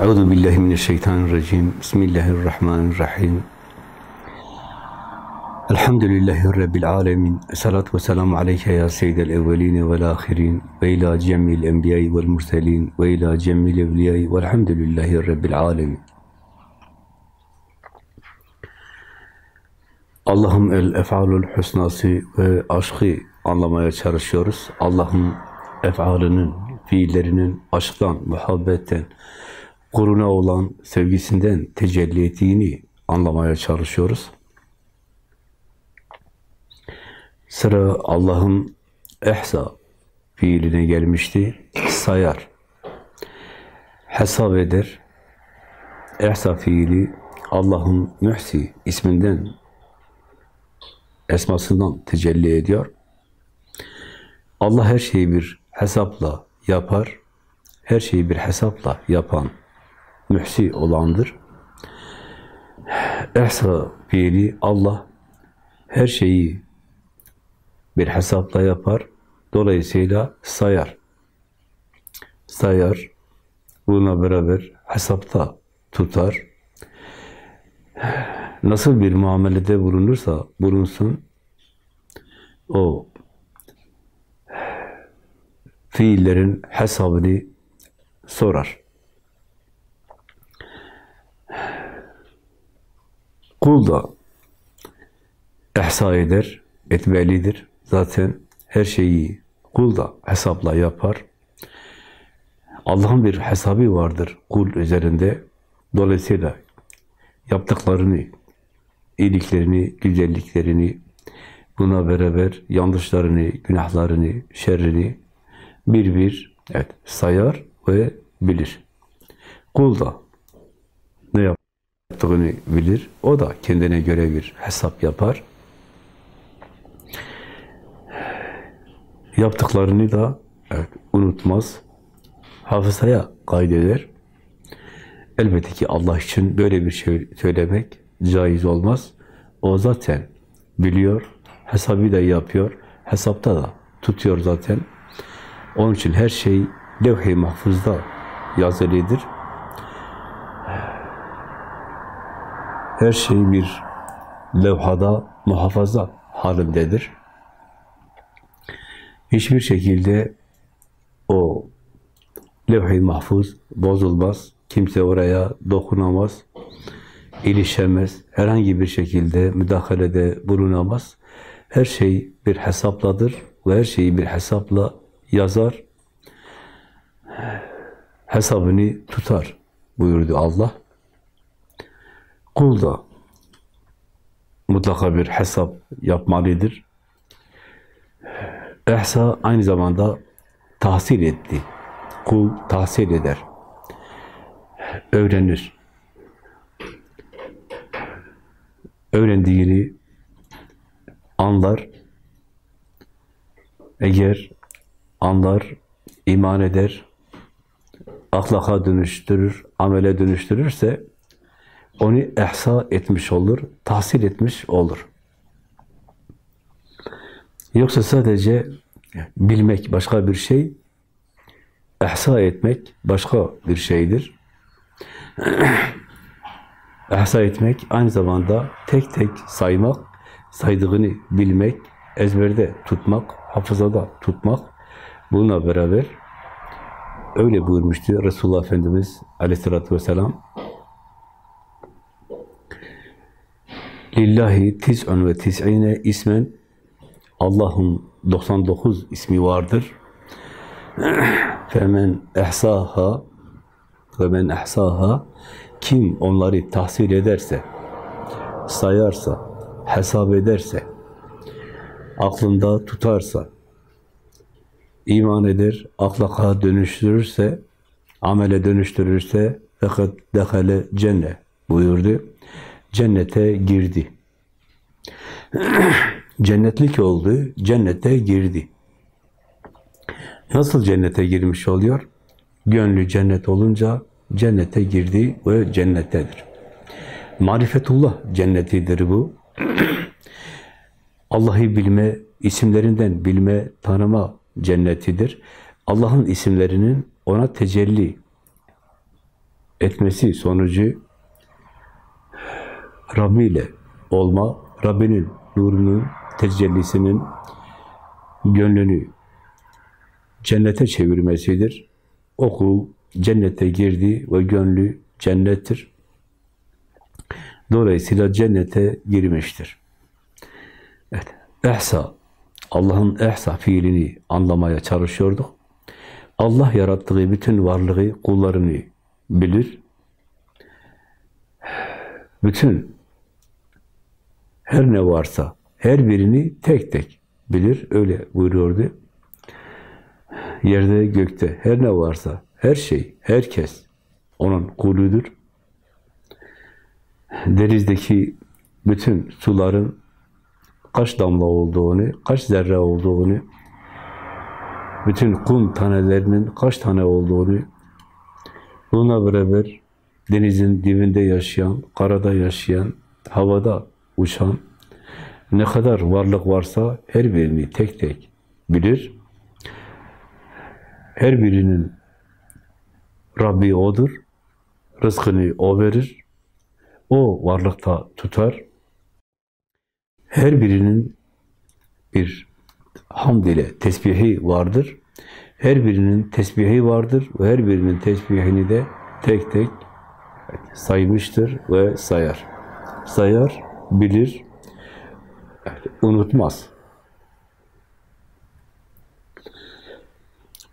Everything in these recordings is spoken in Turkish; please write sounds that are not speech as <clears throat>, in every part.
Euzu billahi mineşşeytanirracim. Bismillahirrahmanirrahim. Elhamdülillahi rabbil alamin. Essalatu vesselamu aleyke ya seyyidel evvelin ve'l ahirin ve ila cemil enbiya'i ve'l murselin ve ila cemil evliya'i ve'lhamdülillahi rabbil alamin. Allah'ın el ef'alul husnası ve aşkı anlamaya çalışıyoruz. Allah'ın ef'alının, fiillerinin aşktan, muhabbetten, kuruna olan sevgisinden tecelli ettiğini anlamaya çalışıyoruz. Sıra Allah'ın ehsa fiiline gelmişti. Sayar. Hesap eder. Ehsa fiili Allah'ın mühsi isminden esmasından tecelli ediyor. Allah her şeyi bir hesapla yapar. Her şeyi bir hesapla yapan mühsi olandır. Ehsa fiili Allah her şeyi bir hesapla yapar. Dolayısıyla sayar. Sayar. Bununla beraber hesapta tutar. Nasıl bir muamelede bulunursa bulunsun, o fiillerin hesabını sorar. Kul da ehsa eder, etmelidir. Zaten her şeyi kul da hesapla yapar. Allah'ın bir hesabı vardır kul üzerinde. Dolayısıyla yaptıklarını, iyiliklerini, güzelliklerini, buna beraber yanlışlarını, günahlarını, şerrini bir bir evet, sayar ve bilir. Kul da yaptığını bilir. O da kendine göre bir hesap yapar. Yaptıklarını da evet, unutmaz. Hafızaya kaydeder. Elbette ki Allah için böyle bir şey söylemek caiz olmaz. O zaten biliyor, hesabı da yapıyor, hesapta da tutuyor zaten. Onun için her şey levh-i mahfuzda yazılıdır. Her şey bir levhada muhafaza halindedir. Hiçbir şekilde o levh-i mahfuz bozulmaz. Kimse oraya dokunamaz, ilişemez, herhangi bir şekilde müdahalede bulunamaz. Her şey bir hesapladır ve her şeyi bir hesapla yazar, hesabını tutar buyurdu Allah. Kul da mutlaka bir hesap yapmalıdır. Ehsa aynı zamanda tahsil etti. Kul tahsil eder. Öğrenir. Öğrendiğini anlar. Eğer anlar, iman eder, ahlaka dönüştürür, amele dönüştürürse onu ehsa etmiş olur, tahsil etmiş olur. Yoksa sadece bilmek başka bir şey, ehsa etmek başka bir şeydir. <clears throat> ehsa etmek aynı zamanda tek tek saymak, saydığını bilmek, ezberde tutmak, hafızada tutmak, bununla beraber öyle buyurmuştu Resulullah Efendimiz aleyhissalatü vesselam Lillahi tis'un ve tis'ine ismen Allah'ın 99 ismi vardır. Femen ehsaha ve men ehsaha kim onları tahsil ederse, sayarsa, hesap ederse, aklında tutarsa, iman eder, aklaka dönüştürürse, amele dönüştürürse fakat dehale cennet buyurdu. Cennete girdi. <clears throat> Cennetlik oldu, cennete girdi. Nasıl cennete girmiş oluyor? Gönlü cennet olunca cennete girdi ve cennettedir. Marifetullah cennetidir bu. <clears throat> Allah'ı bilme, isimlerinden bilme, tanıma cennetidir. Allah'ın isimlerinin ona tecelli etmesi sonucu Rabbi ile olma, Rabbinin nurunun, tecellisinin gönlünü cennete çevirmesidir. O cennete girdi ve gönlü cennettir. Dolayısıyla cennete girmiştir. Evet. Ehsa, Allah'ın ehsa fiilini anlamaya çalışıyorduk. Allah yarattığı bütün varlığı, kullarını bilir. Bütün her ne varsa her birini tek tek bilir. Öyle buyuruyordu. Yerde, gökte her ne varsa her şey, herkes onun kuludur. Denizdeki bütün suların kaç damla olduğunu, kaç zerre olduğunu, bütün kum tanelerinin kaç tane olduğunu, bununla beraber denizin dibinde yaşayan, karada yaşayan, havada uçan, ne kadar varlık varsa her birini tek tek bilir. Her birinin Rabbi O'dur. Rızkını O verir. O varlıkta tutar. Her birinin bir hamd ile tesbihi vardır. Her birinin tesbihi vardır ve her birinin tesbihini de tek tek saymıştır ve sayar. Sayar, bilir, unutmaz.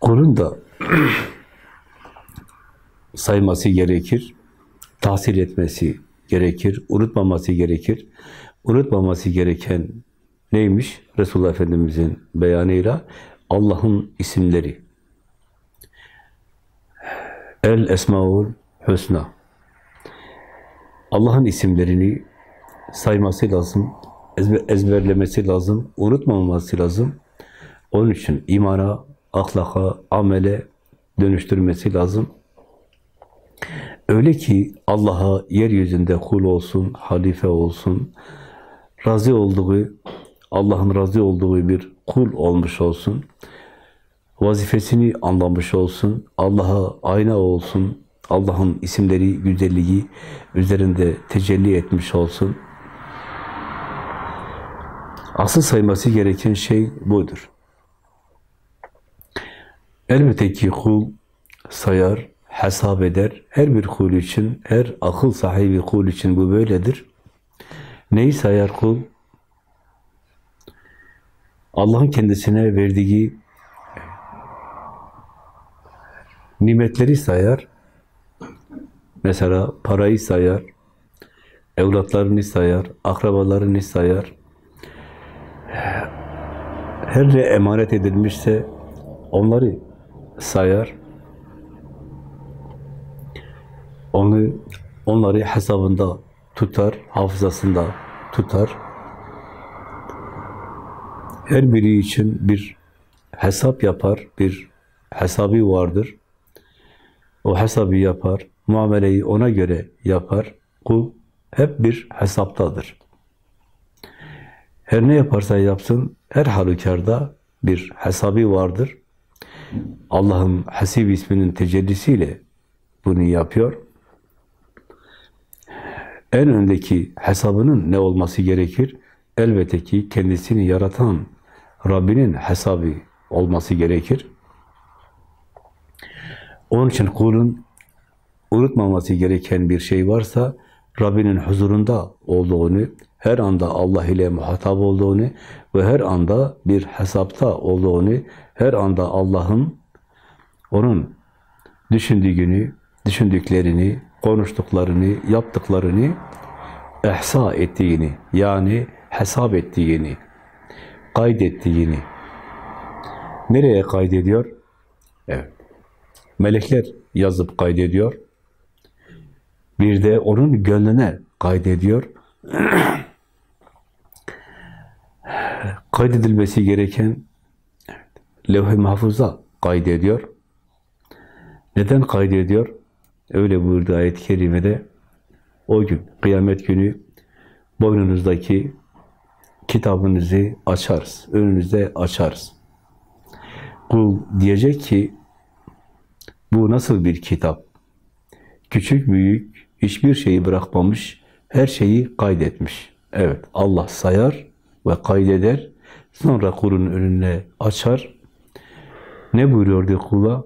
Kulun da <clears throat> sayması gerekir, tahsil etmesi gerekir, unutmaması gerekir. Unutmaması gereken neymiş? Resulullah Efendimiz'in beyanıyla Allah'ın isimleri. El Esmaul Hüsna. Allah'ın isimlerini sayması lazım, ezberlemesi lazım, unutmaması lazım. Onun için imana, ahlaka, amele dönüştürmesi lazım. Öyle ki Allah'a yeryüzünde kul olsun, halife olsun, razı olduğu, Allah'ın razı olduğu bir kul olmuş olsun, vazifesini anlamış olsun, Allah'a ayna olsun, Allah'ın isimleri, güzelliği üzerinde tecelli etmiş olsun. Asıl sayması gereken şey budur. Elbette ki kul sayar, hesap eder. Her bir kul için, her akıl sahibi kul için bu böyledir. Neyi sayar kul? Allah'ın kendisine verdiği nimetleri sayar. Mesela parayı sayar, evlatlarını sayar, akrabalarını sayar. Her ne emanet edilmişse onları sayar. Onu onları hesabında tutar, hafızasında tutar. Her biri için bir hesap yapar, bir hesabı vardır. O hesabı yapar, muameleyi ona göre yapar. Kul hep bir hesaptadır. Her ne yaparsa yapsın, her halükarda bir hesabı vardır. Allah'ın Hasib isminin tecellisiyle bunu yapıyor. En öndeki hesabının ne olması gerekir? Elbette ki kendisini yaratan Rabbinin hesabı olması gerekir. Onun için kulun unutmaması gereken bir şey varsa Rabbinin huzurunda olduğunu, her anda Allah ile muhatap olduğunu ve her anda bir hesapta olduğunu, her anda Allah'ın onun düşündüğünü, düşündüklerini, konuştuklarını, yaptıklarını ehsa ettiğini, yani hesap ettiğini, kaydettiğini. Nereye kaydediyor? Evet. Melekler yazıp kaydediyor. Bir de onun gönlüne kaydediyor. Kaydedilmesi gereken levh-i mahfuza kaydediyor. Neden kaydediyor? Öyle buyurdu ayet-i kerimede. O gün, kıyamet günü boynunuzdaki kitabınızı açarız. Önünüzde açarız. Kul diyecek ki bu nasıl bir kitap? Küçük büyük hiçbir şeyi bırakmamış, her şeyi kaydetmiş. Evet, Allah sayar ve kaydeder. Sonra kulun önüne açar. Ne buyuruyordu kula?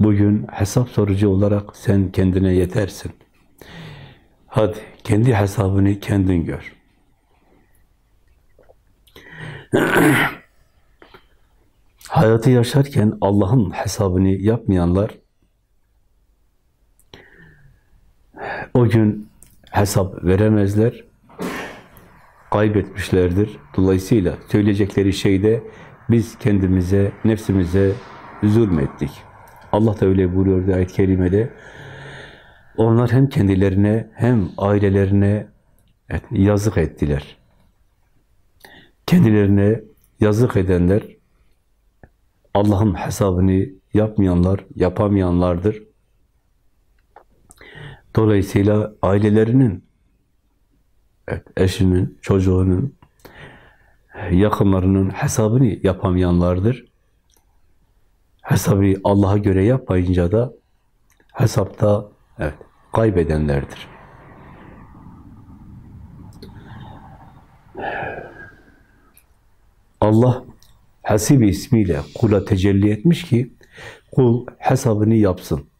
Bugün hesap sorucu olarak sen kendine yetersin. Hadi kendi hesabını kendin gör. <clears throat> Hayatı yaşarken Allah'ın hesabını yapmayanlar o gün hesap veremezler, kaybetmişlerdir. Dolayısıyla söyleyecekleri şeyde biz kendimize, nefsimize zulmettik. Allah da öyle buyuruyor ayet-i kerimede. Onlar hem kendilerine hem ailelerine yazık ettiler. Kendilerine yazık edenler Allah'ın hesabını yapmayanlar, yapamayanlardır. Dolayısıyla ailelerinin, evet, eşinin, çocuğunun, yakınlarının hesabını yapamayanlardır. Hesabı Allah'a göre yapmayınca da hesapta evet, kaybedenlerdir. Allah Hasib ismiyle kula tecelli etmiş ki kul hesabını yapsın.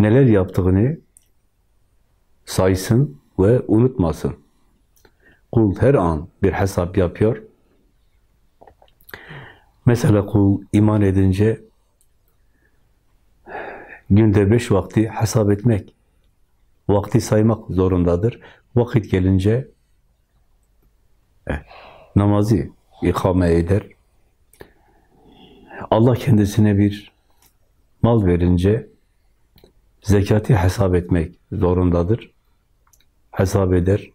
Neler yaptığını saysın ve unutmasın. Kul her an bir hesap yapıyor. Mesela kul iman edince günde beş vakti hesap etmek, vakti saymak zorundadır. Vakit gelince namazı ikame eder. Allah kendisine bir mal verince zekati hesap etmek zorundadır. Hesap eder.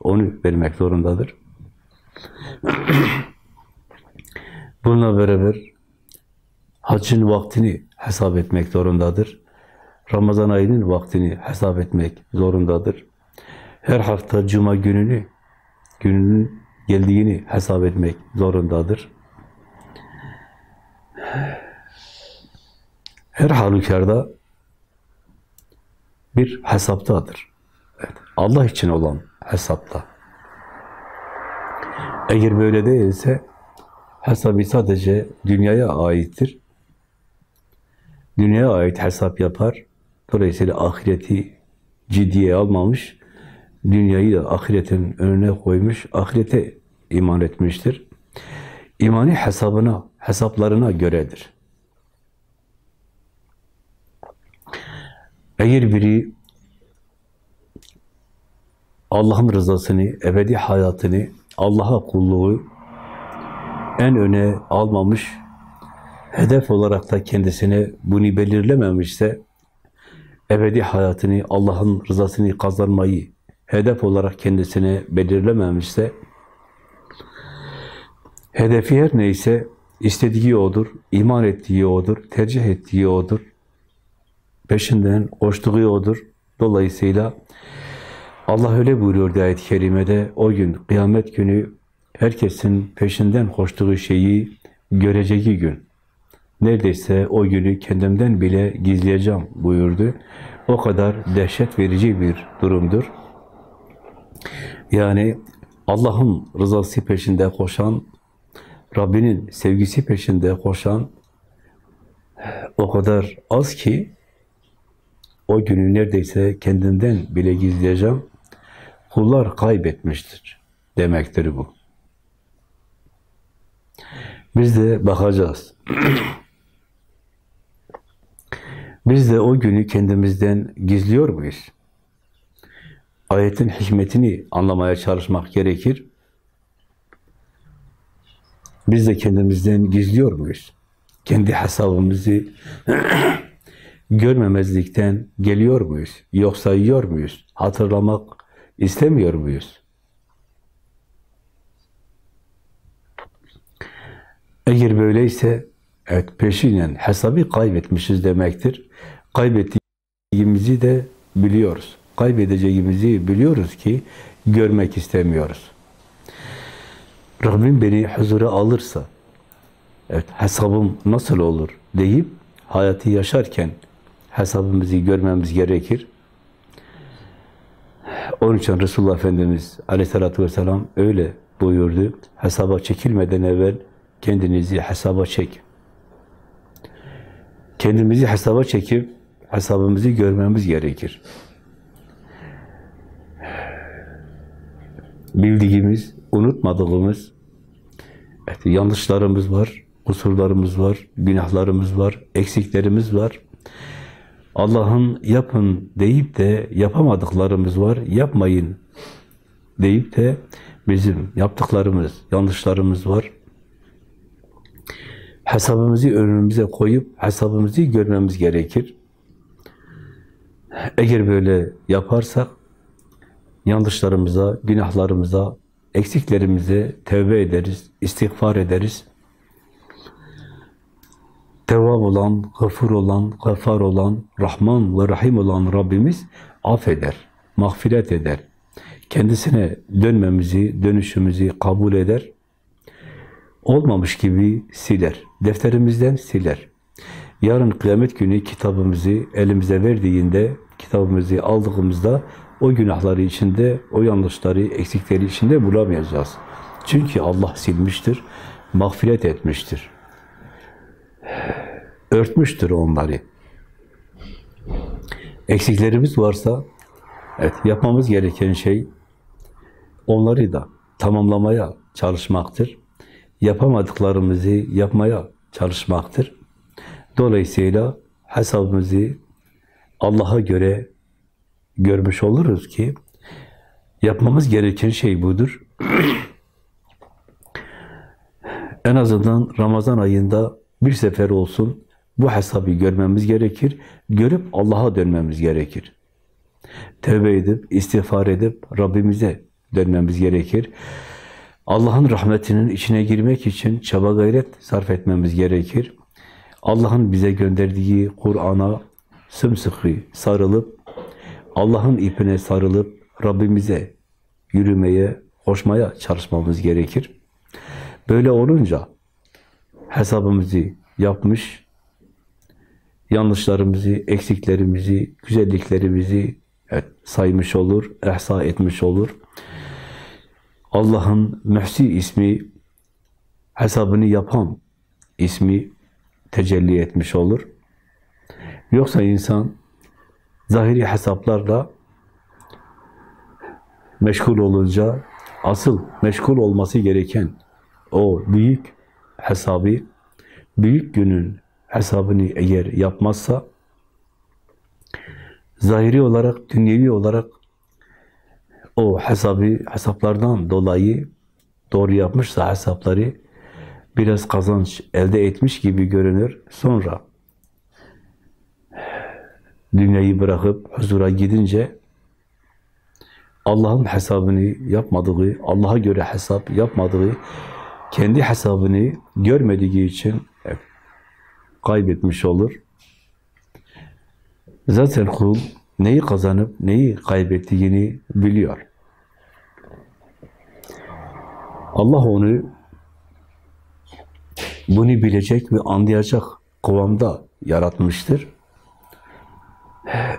Onu vermek zorundadır. <clears throat> Bununla beraber hacın vaktini hesap etmek zorundadır. Ramazan ayının vaktini hesap etmek zorundadır. Her hafta cuma gününü, gününün geldiğini hesap etmek zorundadır. Her halükarda bir hesaptadır. Evet, Allah için olan hesapta. Eğer böyle değilse hesabı sadece dünyaya aittir. Dünyaya ait hesap yapar. Dolayısıyla ahireti ciddiye almamış, dünyayı da ahiretin önüne koymuş, ahirete iman etmiştir. İmanı hesabına, hesaplarına göredir. Eğer biri Allah'ın rızasını, ebedi hayatını, Allah'a kulluğu en öne almamış, hedef olarak da kendisine bunu belirlememişse, ebedi hayatını, Allah'ın rızasını kazanmayı hedef olarak kendisine belirlememişse, hedefi her neyse, istediği odur, iman ettiği odur, tercih ettiği odur, peşinden koştuğu odur. Dolayısıyla Allah öyle buyuruyor ayet-i kerimede, o gün, kıyamet günü herkesin peşinden koştuğu şeyi göreceği gün. Neredeyse o günü kendimden bile gizleyeceğim buyurdu. O kadar dehşet verici bir durumdur. Yani Allah'ın rızası peşinde koşan, Rabbinin sevgisi peşinde koşan o kadar az ki o günü neredeyse kendimden bile gizleyeceğim. Kullar kaybetmiştir demektir bu. Biz de bakacağız. <clears throat> Biz de o günü kendimizden gizliyor muyuz? Ayetin hikmetini anlamaya çalışmak gerekir. Biz de kendimizden gizliyor muyuz? Kendi hesabımızı <clears throat> görmemezlikten geliyor muyuz? Yoksa yiyor muyuz? Hatırlamak istemiyor muyuz? Eğer böyleyse, evet peşinen hesabı kaybetmişiz demektir. Kaybettiğimizi de biliyoruz. Kaybedeceğimizi biliyoruz ki görmek istemiyoruz. Rabbim beni huzura alırsa, evet hesabım nasıl olur deyip hayatı yaşarken hesabımızı görmemiz gerekir. Onun için Resulullah Efendimiz aleyhissalatü vesselam öyle buyurdu. Hesaba çekilmeden evvel kendinizi hesaba çek. Kendimizi hesaba çekip hesabımızı görmemiz gerekir. Bildiğimiz, unutmadığımız evet, yanlışlarımız var, kusurlarımız var, günahlarımız var, eksiklerimiz var. Allah'ın yapın deyip de yapamadıklarımız var, yapmayın deyip de bizim yaptıklarımız, yanlışlarımız var. Hesabımızı önümüze koyup hesabımızı görmemiz gerekir. Eğer böyle yaparsak yanlışlarımıza, günahlarımıza, eksiklerimize tevbe ederiz, istiğfar ederiz. Tevvab olan, gafur olan, gafar olan, Rahman ve Rahim olan Rabbimiz affeder, mağfiret eder. Kendisine dönmemizi, dönüşümüzü kabul eder. Olmamış gibi siler. Defterimizden siler. Yarın kıyamet günü kitabımızı elimize verdiğinde, kitabımızı aldığımızda o günahları içinde, o yanlışları, eksikleri içinde bulamayacağız. Çünkü Allah silmiştir, mağfiret etmiştir. Örtmüştür onları. Eksiklerimiz varsa, evet yapmamız gereken şey onları da tamamlamaya çalışmaktır. Yapamadıklarımızı yapmaya çalışmaktır. Dolayısıyla hesabımızı Allah'a göre görmüş oluruz ki yapmamız gereken şey budur. <clears throat> en azından Ramazan ayında bir sefer olsun bu hesabı görmemiz gerekir. Görüp Allah'a dönmemiz gerekir. Tevbe edip, istiğfar edip Rabbimize dönmemiz gerekir. Allah'ın rahmetinin içine girmek için çaba gayret sarf etmemiz gerekir. Allah'ın bize gönderdiği Kur'an'a sımsıkı sarılıp, Allah'ın ipine sarılıp Rabbimize yürümeye, koşmaya çalışmamız gerekir. Böyle olunca hesabımızı yapmış, yanlışlarımızı, eksiklerimizi, güzelliklerimizi evet, saymış olur, ehsa etmiş olur. Allah'ın Mühsi ismi hesabını yapan ismi tecelli etmiş olur. Yoksa insan zahiri hesaplarla meşgul olunca asıl meşgul olması gereken o büyük hesabı, büyük günün hesabını eğer yapmazsa zahiri olarak, dünyevi olarak o hesabı, hesaplardan dolayı doğru yapmışsa hesapları biraz kazanç elde etmiş gibi görünür. Sonra dünyayı bırakıp huzura gidince Allah'ın hesabını yapmadığı, Allah'a göre hesap yapmadığı, kendi hesabını görmediği için kaybetmiş olur. Zaten kul neyi kazanıp neyi kaybettiğini biliyor. Allah onu bunu bilecek ve anlayacak kıvamda yaratmıştır.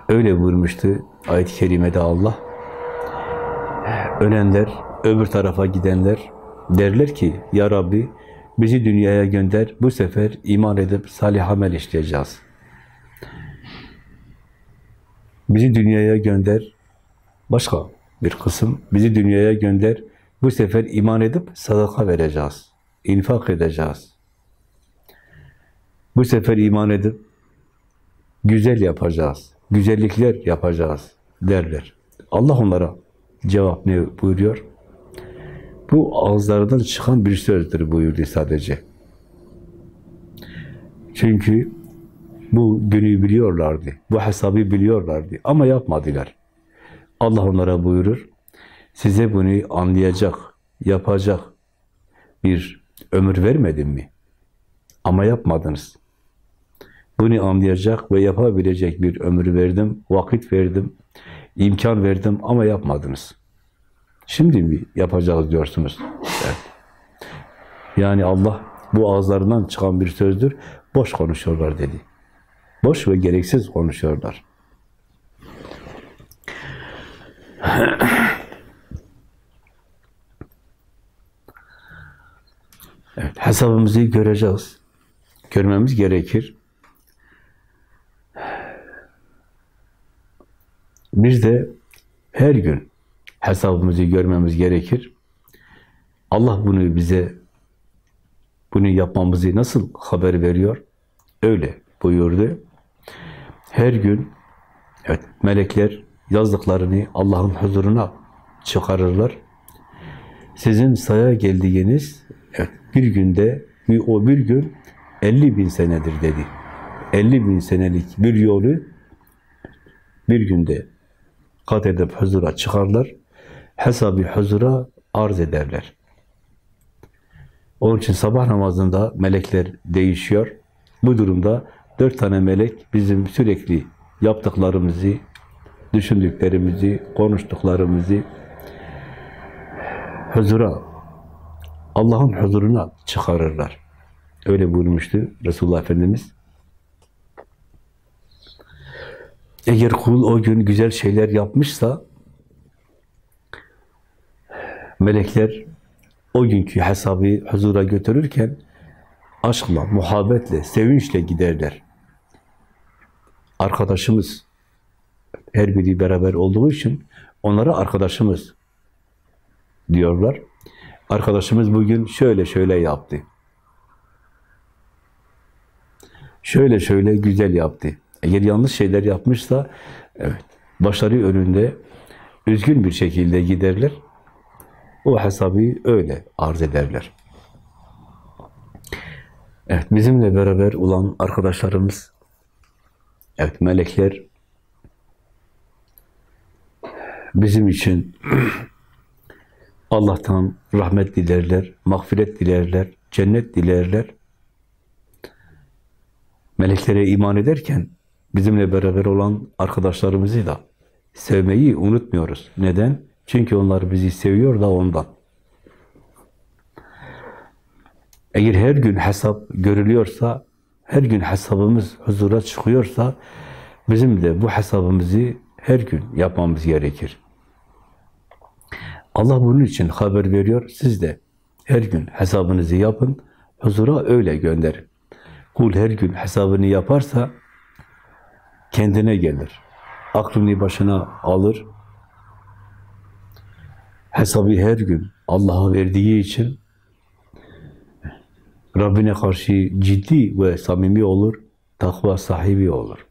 Öyle buyurmuştu ayet-i kerimede Allah. Ölenler, öbür tarafa gidenler derler ki, Ya Rabbi bizi dünyaya gönder, bu sefer iman edip salih amel işleyeceğiz. Bizi dünyaya gönder, başka bir kısım, bizi dünyaya gönder, bu sefer iman edip sadaka vereceğiz, infak edeceğiz. Bu sefer iman edip güzel yapacağız, güzellikler yapacağız derler. Allah onlara cevap ne buyuruyor? Bu ağızlarından çıkan bir sözdür buyurdu sadece. Çünkü bu günü biliyorlardı, bu hesabı biliyorlardı ama yapmadılar. Allah onlara buyurur, size bunu anlayacak, yapacak bir ömür vermedim mi? Ama yapmadınız. Bunu anlayacak ve yapabilecek bir ömür verdim, vakit verdim, imkan verdim ama yapmadınız. Şimdi mi yapacağız diyorsunuz? Evet. Yani Allah bu ağızlarından çıkan bir sözdür, boş konuşuyorlar dedi. Boş ve gereksiz konuşuyorlar. Evet, hesabımızı göreceğiz. Görmemiz gerekir. Bir de her gün hesabımızı görmemiz gerekir. Allah bunu bize bunu yapmamızı nasıl haber veriyor? Öyle buyurdu. Her gün evet melekler yazdıklarını Allah'ın huzuruna çıkarırlar. Sizin saya geldiğiniz evet, bir günde bir, o bir gün 50 bin senedir dedi. 50 bin senelik bir yolu bir günde kat edip huzura çıkarlar. Hesabı huzura arz ederler. Onun için sabah namazında melekler değişiyor. Bu durumda dört tane melek bizim sürekli yaptıklarımızı, düşündüklerimizi, konuştuklarımızı huzura, Allah'ın huzuruna çıkarırlar. Öyle buyurmuştu Resulullah Efendimiz. Eğer kul o gün güzel şeyler yapmışsa melekler o günkü hesabı huzura götürürken aşkla, muhabbetle, sevinçle giderler. Arkadaşımız her biri beraber olduğu için onlara arkadaşımız diyorlar. Arkadaşımız bugün şöyle şöyle yaptı. Şöyle şöyle güzel yaptı. Eğer yanlış şeyler yapmışsa evet başları önünde üzgün bir şekilde giderler. O hesabı öyle arz ederler. Evet, bizimle beraber olan arkadaşlarımız, evet melekler bizim için <clears throat> Allah'tan rahmet dilerler, mağfiret dilerler, cennet dilerler. Meleklere iman ederken bizimle beraber olan arkadaşlarımızı da sevmeyi unutmuyoruz. Neden? Çünkü onlar bizi seviyor da ondan. Eğer her gün hesap görülüyorsa, her gün hesabımız huzura çıkıyorsa, bizim de bu hesabımızı her gün yapmamız gerekir. Allah bunun için haber veriyor. Siz de her gün hesabınızı yapın, huzura öyle gönderin. Kul her gün hesabını yaparsa kendine gelir. Aklını başına alır. Hesabı her gün Allah'a verdiği için Rabbine karşı ciddi ve samimi olur, takva sahibi olur.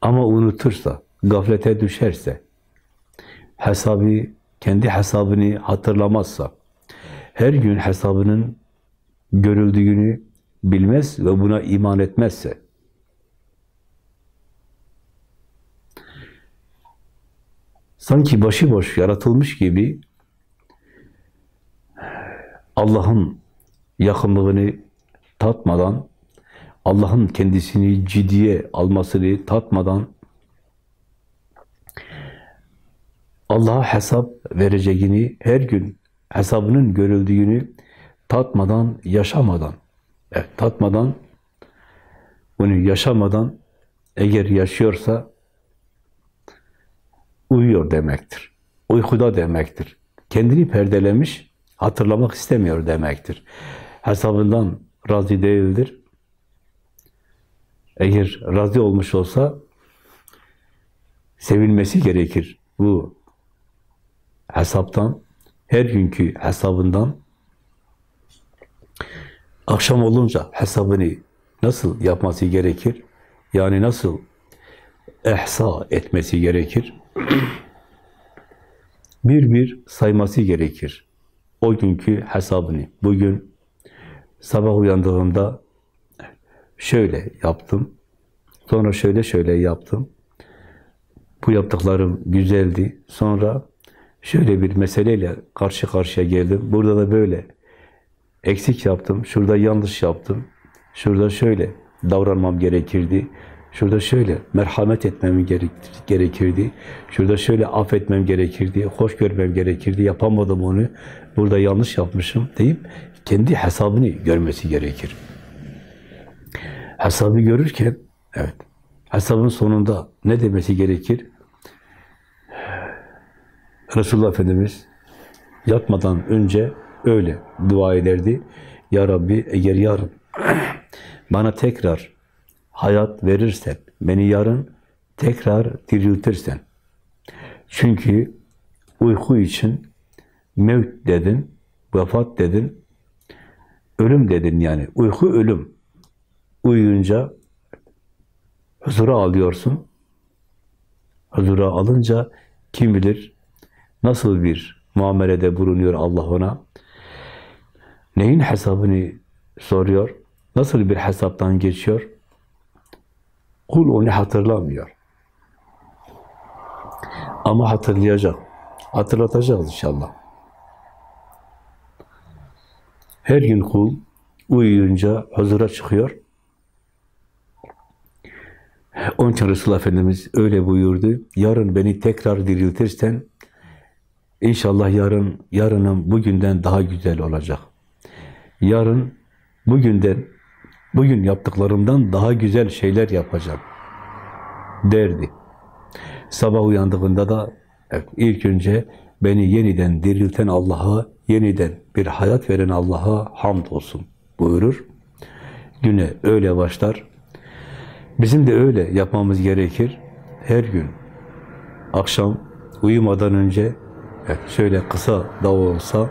Ama unutursa, gaflete düşerse, hesabı, kendi hesabını hatırlamazsa, her gün hesabının görüldüğünü bilmez ve buna iman etmezse, sanki başıboş yaratılmış gibi Allah'ın yakınlığını tatmadan, Allah'ın kendisini ciddiye almasını tatmadan, Allah'a hesap vereceğini, her gün hesabının görüldüğünü tatmadan, yaşamadan, evet, tatmadan, bunu yaşamadan eğer yaşıyorsa uyuyor demektir. Uykuda demektir. Kendini perdelemiş, hatırlamak istemiyor demektir. Hesabından razı değildir. Eğer razı olmuş olsa sevilmesi gerekir. Bu hesaptan, her günkü hesabından akşam olunca hesabını nasıl yapması gerekir? Yani nasıl ehsa etmesi gerekir? <clears throat> bir bir sayması gerekir. O günkü hesabını. Bugün sabah uyandığımda şöyle yaptım. Sonra şöyle şöyle yaptım. Bu yaptıklarım güzeldi. Sonra şöyle bir meseleyle karşı karşıya geldim. Burada da böyle eksik yaptım. Şurada yanlış yaptım. Şurada şöyle davranmam gerekirdi. Şurada şöyle merhamet etmem gerekirdi. Şurada şöyle affetmem gerekirdi. Hoş görmem gerekirdi. Yapamadım onu. Burada yanlış yapmışım deyip kendi hesabını görmesi gerekir. hesabı görürken, evet, hesabın sonunda ne demesi gerekir? Resulullah Efendimiz yatmadan önce öyle dua ederdi. Ya Rabbi eğer yarın <clears throat> bana tekrar hayat verirsen, beni yarın tekrar diriltirsen. Çünkü uyku için mevt dedin, vefat dedin, ölüm dedin yani. Uyku ölüm. Uyuyunca huzura alıyorsun. Huzura alınca kim bilir nasıl bir muamelede bulunuyor Allah ona. Neyin hesabını soruyor? Nasıl bir hesaptan geçiyor? Kul onu hatırlamıyor. Ama hatırlayacak. Hatırlatacağız inşallah. Her gün kul uyuyunca huzura çıkıyor. Onun için Resulullah Efendimiz öyle buyurdu. Yarın beni tekrar diriltirsen inşallah yarın yarınım bugünden daha güzel olacak. Yarın bugünden bugün yaptıklarımdan daha güzel şeyler yapacağım derdi. Sabah uyandığında da evet, ilk önce beni yeniden dirilten Allah'a, yeniden bir hayat veren Allah'a hamd olsun buyurur. Güne öyle başlar. Bizim de öyle yapmamız gerekir. Her gün akşam uyumadan önce evet, şöyle kısa da olsa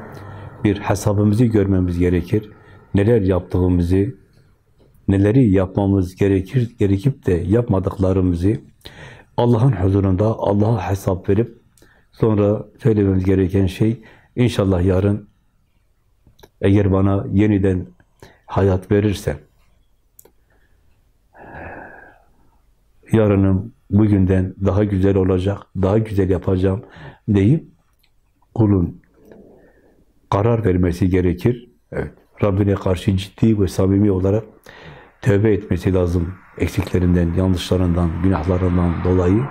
bir hesabımızı görmemiz gerekir. Neler yaptığımızı, neleri yapmamız gerekir, gerekip de yapmadıklarımızı Allah'ın huzurunda Allah'a hesap verip sonra söylememiz gereken şey inşallah yarın eğer bana yeniden hayat verirsen yarınım bugünden daha güzel olacak, daha güzel yapacağım deyip kulun karar vermesi gerekir. Evet. Rabbine karşı ciddi ve samimi olarak tövbe etmesi lazım eksiklerinden, yanlışlarından, günahlarından dolayı.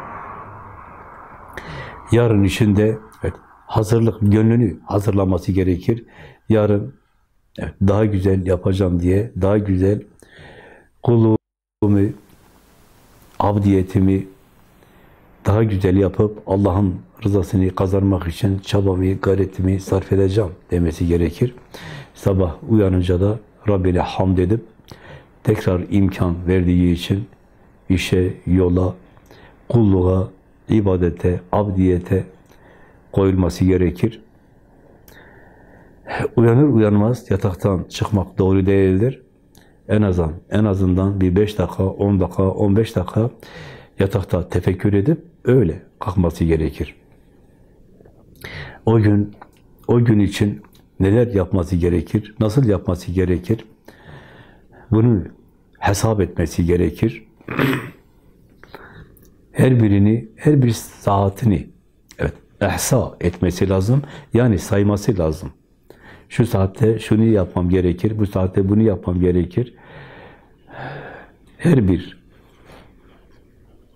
Yarın içinde evet, hazırlık, gönlünü hazırlaması gerekir. Yarın evet, daha güzel yapacağım diye, daha güzel kulumu, abdiyetimi daha güzel yapıp Allah'ın rızasını kazanmak için çabamı, gayretimi sarf edeceğim demesi gerekir. Sabah uyanınca da Rabbine hamd edip tekrar imkan verdiği için işe, yola, kulluğa, ibadete, abdiyete koyulması gerekir. Uyanır uyanmaz yataktan çıkmak doğru değildir. En azından, en azından bir beş dakika, on dakika, on beş dakika yatakta tefekkür edip öyle kalkması gerekir. O gün, o gün için neler yapması gerekir, nasıl yapması gerekir? Bunu hesap etmesi gerekir. <clears throat> Her birini, her bir saatini evet, ehsa etmesi lazım. Yani sayması lazım. Şu saatte şunu yapmam gerekir, bu saatte bunu yapmam gerekir. Her bir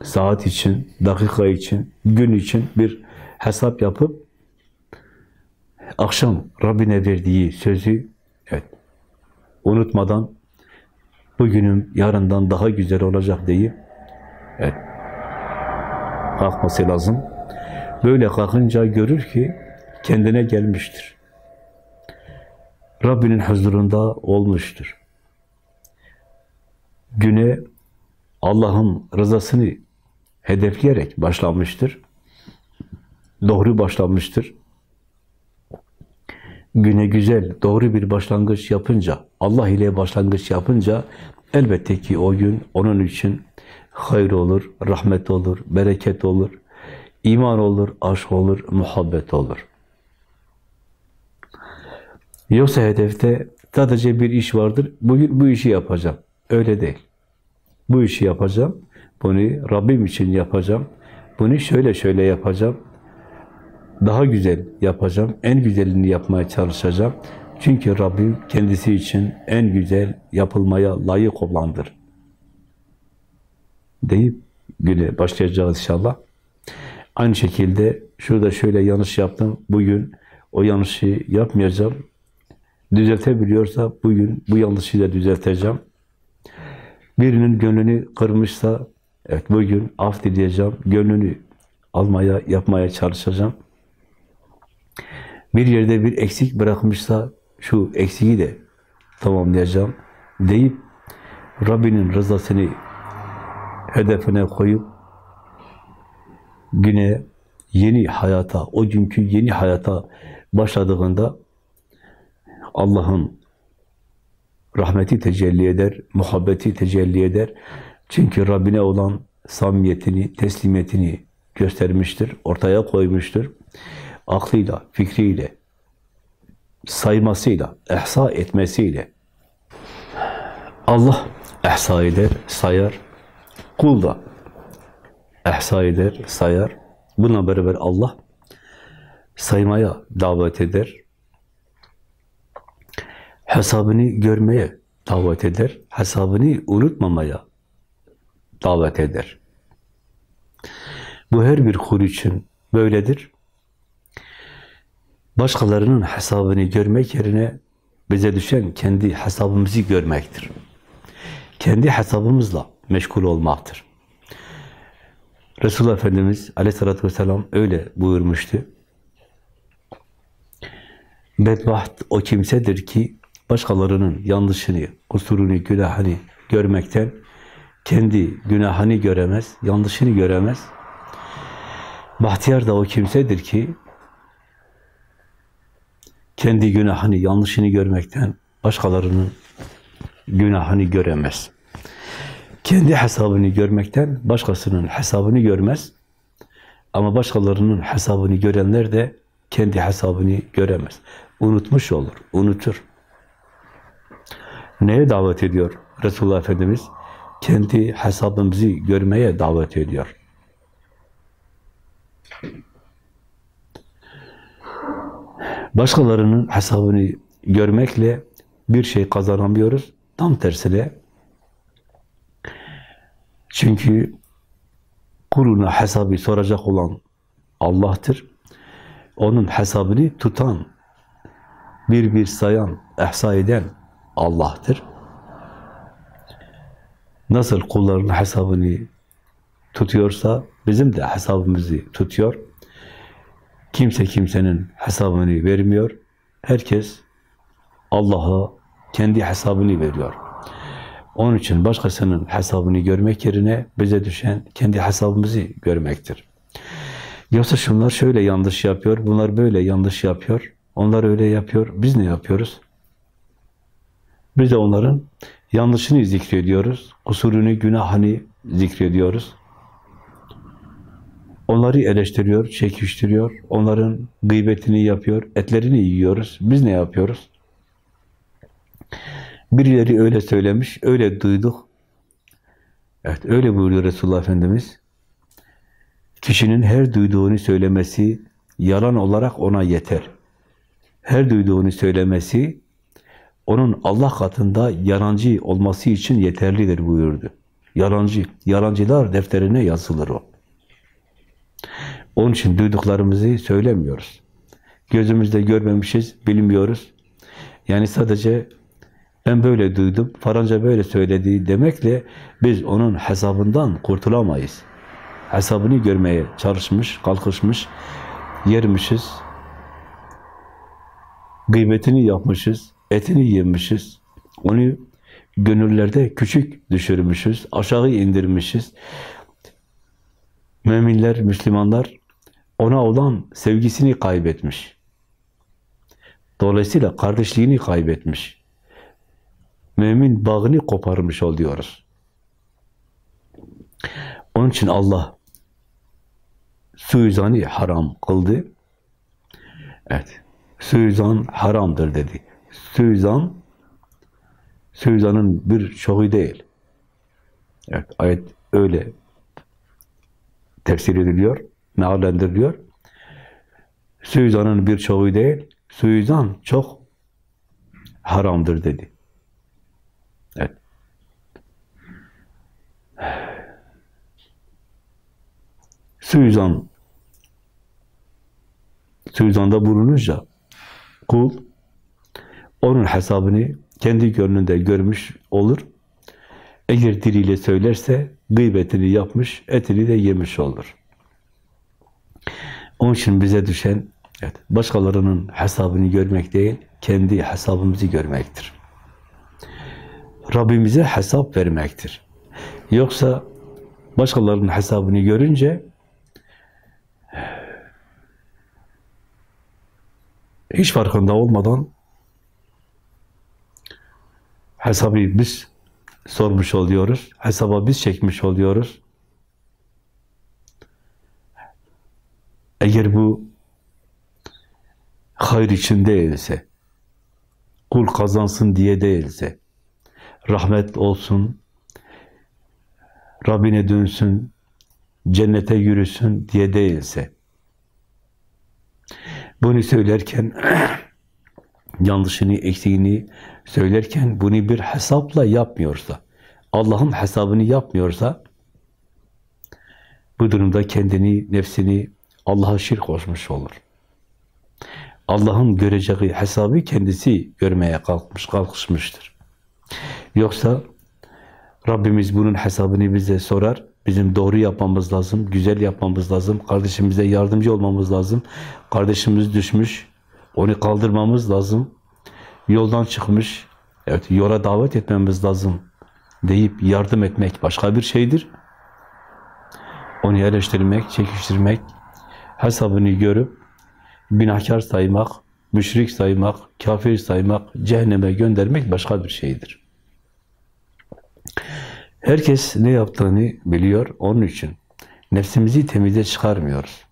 saat için, dakika için, gün için bir hesap yapıp akşam Rabbine verdiği sözü evet, unutmadan bugünüm yarından daha güzel olacak deyip evet, kalkması lazım. Böyle kalkınca görür ki kendine gelmiştir. Rabbinin huzurunda olmuştur. Güne Allah'ın rızasını hedefleyerek başlamıştır. Doğru başlamıştır. Güne güzel, doğru bir başlangıç yapınca, Allah ile başlangıç yapınca elbette ki o gün onun için hayır olur, rahmet olur, bereket olur, iman olur, aşk olur, muhabbet olur. Yoksa hedefte sadece bir iş vardır, bugün bu işi yapacağım. Öyle değil. Bu işi yapacağım, bunu Rabbim için yapacağım, bunu şöyle şöyle yapacağım, daha güzel yapacağım, en güzelini yapmaya çalışacağım. Çünkü Rabbim kendisi için en güzel yapılmaya layık olandır. Deyip güne başlayacağız inşallah. Aynı şekilde şurada şöyle yanlış yaptım, bugün o yanlışı yapmayacağım. Düzeltebiliyorsa bugün bu yanlışı da düzelteceğim. Birinin gönlünü kırmışsa, evet bugün af dileyeceğim, gönlünü almaya, yapmaya çalışacağım. Bir yerde bir eksik bırakmışsa, şu eksiği de tamamlayacağım deyip Rabbinin rızasını hedefine koyup güne yeni hayata, o günkü yeni hayata başladığında Allah'ın rahmeti tecelli eder, muhabbeti tecelli eder. Çünkü Rabbine olan samimiyetini, teslimiyetini göstermiştir, ortaya koymuştur. Aklıyla, fikriyle, saymasıyla, ehsa etmesiyle Allah ehsa eder, sayar. Kul da ehsa eder, sayar. Buna beraber Allah saymaya davet eder. Hesabını görmeye davet eder. Hesabını unutmamaya davet eder. Bu her bir kul için böyledir. Başkalarının hesabını görmek yerine bize düşen kendi hesabımızı görmektir. Kendi hesabımızla meşgul olmaktır. Resulullah Efendimiz aleyhissalatü vesselam öyle buyurmuştu. Bedbaht o kimsedir ki başkalarının yanlışını, kusurunu, günahını görmekten kendi günahını göremez, yanlışını göremez. Bahtiyar da o kimsedir ki kendi günahını, yanlışını görmekten başkalarının günahını göremez. Kendi hesabını görmekten başkasının hesabını görmez. Ama başkalarının hesabını görenler de kendi hesabını göremez. Unutmuş olur, unutur. Neye davet ediyor Resulullah Efendimiz? Kendi hesabımızı görmeye davet ediyor. Başkalarının hesabını görmekle bir şey kazanamıyoruz. Tam tersine çünkü kuluna hesabı soracak olan Allah'tır. Onun hesabını tutan, bir bir sayan, ehsa eden Allah'tır. Nasıl kulların hesabını tutuyorsa bizim de hesabımızı tutuyor. Kimse kimsenin hesabını vermiyor. Herkes Allah'a kendi hesabını veriyor. Onun için başkasının hesabını görmek yerine bize düşen kendi hesabımızı görmektir. Yoksa şunlar şöyle yanlış yapıyor, bunlar böyle yanlış yapıyor, onlar öyle yapıyor, biz ne yapıyoruz? Biz de onların yanlışını zikrediyoruz, kusurunu, günahını zikrediyoruz. Onları eleştiriyor, çekiştiriyor, onların gıybetini yapıyor, etlerini yiyoruz. Biz ne yapıyoruz? Birileri öyle söylemiş, öyle duyduk. Evet, öyle buyuruyor Resulullah Efendimiz. Kişinin her duyduğunu söylemesi yalan olarak ona yeter. Her duyduğunu söylemesi onun Allah katında yalancı olması için yeterlidir buyurdu. Yalancı, yalancılar defterine yazılır o. Onun için duyduklarımızı söylemiyoruz. Gözümüzde görmemişiz, bilmiyoruz. Yani sadece ben böyle duydum, faranca böyle söyledi demekle biz onun hesabından kurtulamayız. Hesabını görmeye çalışmış, kalkışmış, yermişiz, gıybetini yapmışız, etini yemişiz, onu gönüllerde küçük düşürmüşüz, aşağı indirmişiz. Müminler, Müslümanlar ona olan sevgisini kaybetmiş. Dolayısıyla kardeşliğini kaybetmiş mümin bağını koparmış oluyoruz. Onun için Allah suizanı haram kıldı. Evet. Suizan haramdır dedi. Suizan suizanın bir çoğu değil. Evet, ayet öyle tefsir ediliyor, meallendiriliyor. Suizanın bir çoğu değil, suizan çok haramdır dedi. Evet. Suizan suizanda bulununca kul onun hesabını kendi gönlünde görmüş olur. Eğer diliyle söylerse gıybetini yapmış, etini de yemiş olur. Onun için bize düşen evet, başkalarının hesabını görmek değil, kendi hesabımızı görmektir. Rabbimize hesap vermektir. Yoksa başkalarının hesabını görünce hiç farkında olmadan hesabı biz sormuş oluyoruz. Hesaba biz çekmiş oluyoruz. Eğer bu hayır için değilse, kul kazansın diye değilse, rahmet olsun, Rabbine dönsün, cennete yürüsün diye değilse, bunu söylerken <clears throat> yanlışını, eksiğini söylerken bunu bir hesapla yapmıyorsa, Allah'ın hesabını yapmıyorsa, bu durumda kendini, nefsini Allah'a şirk koşmuş olur. Allah'ın göreceği hesabı kendisi görmeye kalkmış, kalkışmıştır. Yoksa Rabbimiz bunun hesabını bize sorar. Bizim doğru yapmamız lazım, güzel yapmamız lazım, kardeşimize yardımcı olmamız lazım. Kardeşimiz düşmüş, onu kaldırmamız lazım. Yoldan çıkmış, evet yola davet etmemiz lazım deyip yardım etmek başka bir şeydir. Onu eleştirmek, çekiştirmek, hesabını görüp günahkar saymak, müşrik saymak, kafir saymak, cehenneme göndermek başka bir şeydir. Herkes ne yaptığını biliyor, onun için nefsimizi temize çıkarmıyoruz.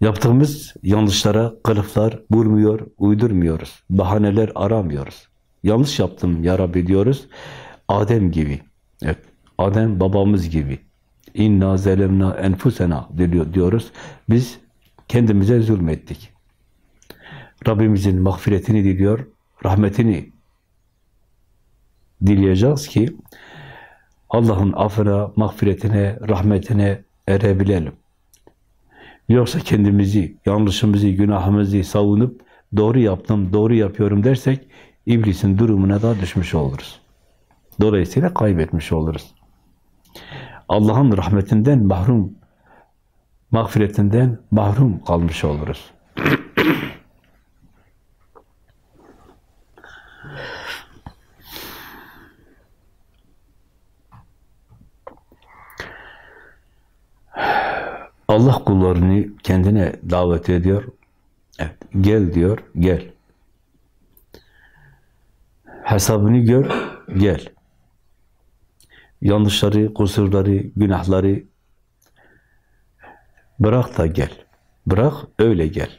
Yaptığımız yanlışlara kılıflar vurmuyor, uydurmuyoruz. Bahaneler aramıyoruz. Yanlış yaptım ya Rabbi diyoruz. Adem gibi. Evet, Adem babamız gibi. İnna zelemna enfusena diyoruz. Biz kendimize zulmettik. Rabbimizin mağfiretini diliyor, rahmetini dileyeceğiz ki Allah'ın affına, mağfiretine, rahmetine erebilelim. Yoksa kendimizi, yanlışımızı, günahımızı savunup doğru yaptım, doğru yapıyorum dersek iblisin durumuna da düşmüş oluruz. Dolayısıyla kaybetmiş oluruz. Allah'ın rahmetinden mahrum, mağfiretinden mahrum kalmış oluruz. Allah kullarını kendine davet ediyor. Evet, gel diyor, gel. Hesabını gör, gel. Yanlışları, kusurları, günahları bırak da gel. Bırak, öyle gel.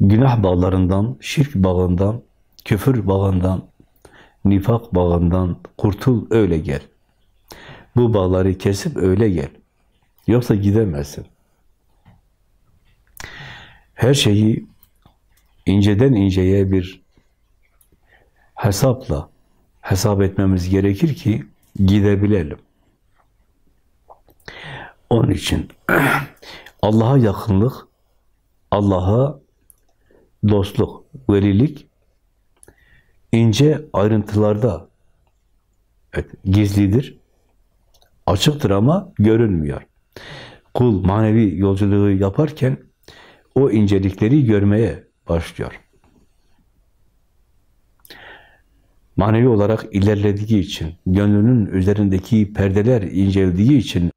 Günah bağlarından, şirk bağından, küfür bağından, nifak bağından kurtul, öyle gel. Bu bağları kesip öyle gel. Yoksa gidemezsin. Her şeyi inceden inceye bir hesapla hesap etmemiz gerekir ki gidebilelim. Onun için <clears throat> Allah'a yakınlık, Allah'a dostluk, velilik ince ayrıntılarda evet, gizlidir. Açıktır ama görünmüyor. Kul manevi yolculuğu yaparken o incelikleri görmeye başlıyor. Manevi olarak ilerlediği için, gönlünün üzerindeki perdeler inceldiği için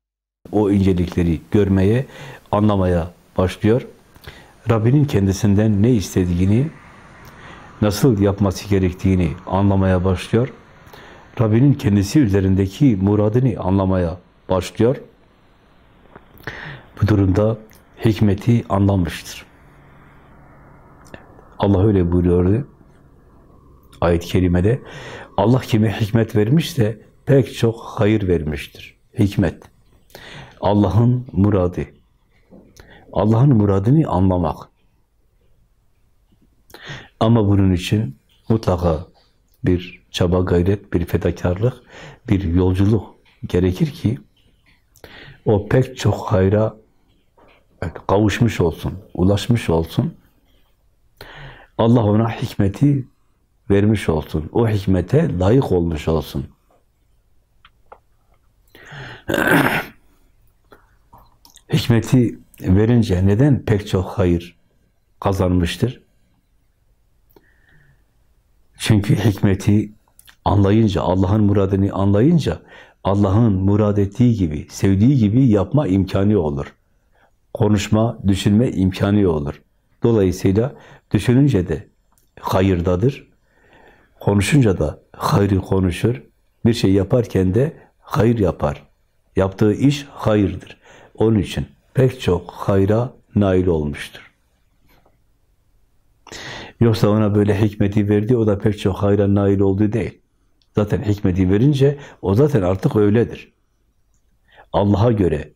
o incelikleri görmeye, anlamaya başlıyor. Rabbinin kendisinden ne istediğini, nasıl yapması gerektiğini anlamaya başlıyor. Rabbinin kendisi üzerindeki muradını anlamaya başlıyor. Bu durumda hikmeti anlamıştır. Allah öyle buyuruyordu. Ayet-i kerimede Allah kime hikmet vermişse pek çok hayır vermiştir. Hikmet. Allah'ın muradı. Allah'ın muradını anlamak. Ama bunun için mutlaka bir çaba gayret, bir fedakarlık, bir yolculuk gerekir ki o pek çok hayra kavuşmuş olsun, ulaşmış olsun. Allah ona hikmeti vermiş olsun. O hikmete layık olmuş olsun. <clears throat> Hikmeti verince neden pek çok hayır kazanmıştır? Çünkü hikmeti anlayınca, Allah'ın muradını anlayınca, Allah'ın murad ettiği gibi, sevdiği gibi yapma imkanı olur. Konuşma, düşünme imkanı olur. Dolayısıyla düşününce de hayırdadır. Konuşunca da hayrı konuşur. Bir şey yaparken de hayır yapar. Yaptığı iş hayırdır. Onun için pek çok hayra nail olmuştur. Yoksa ona böyle hikmeti verdi, o da pek çok hayra nail oldu değil. Zaten hikmeti verince o zaten artık öyledir. Allah'a göre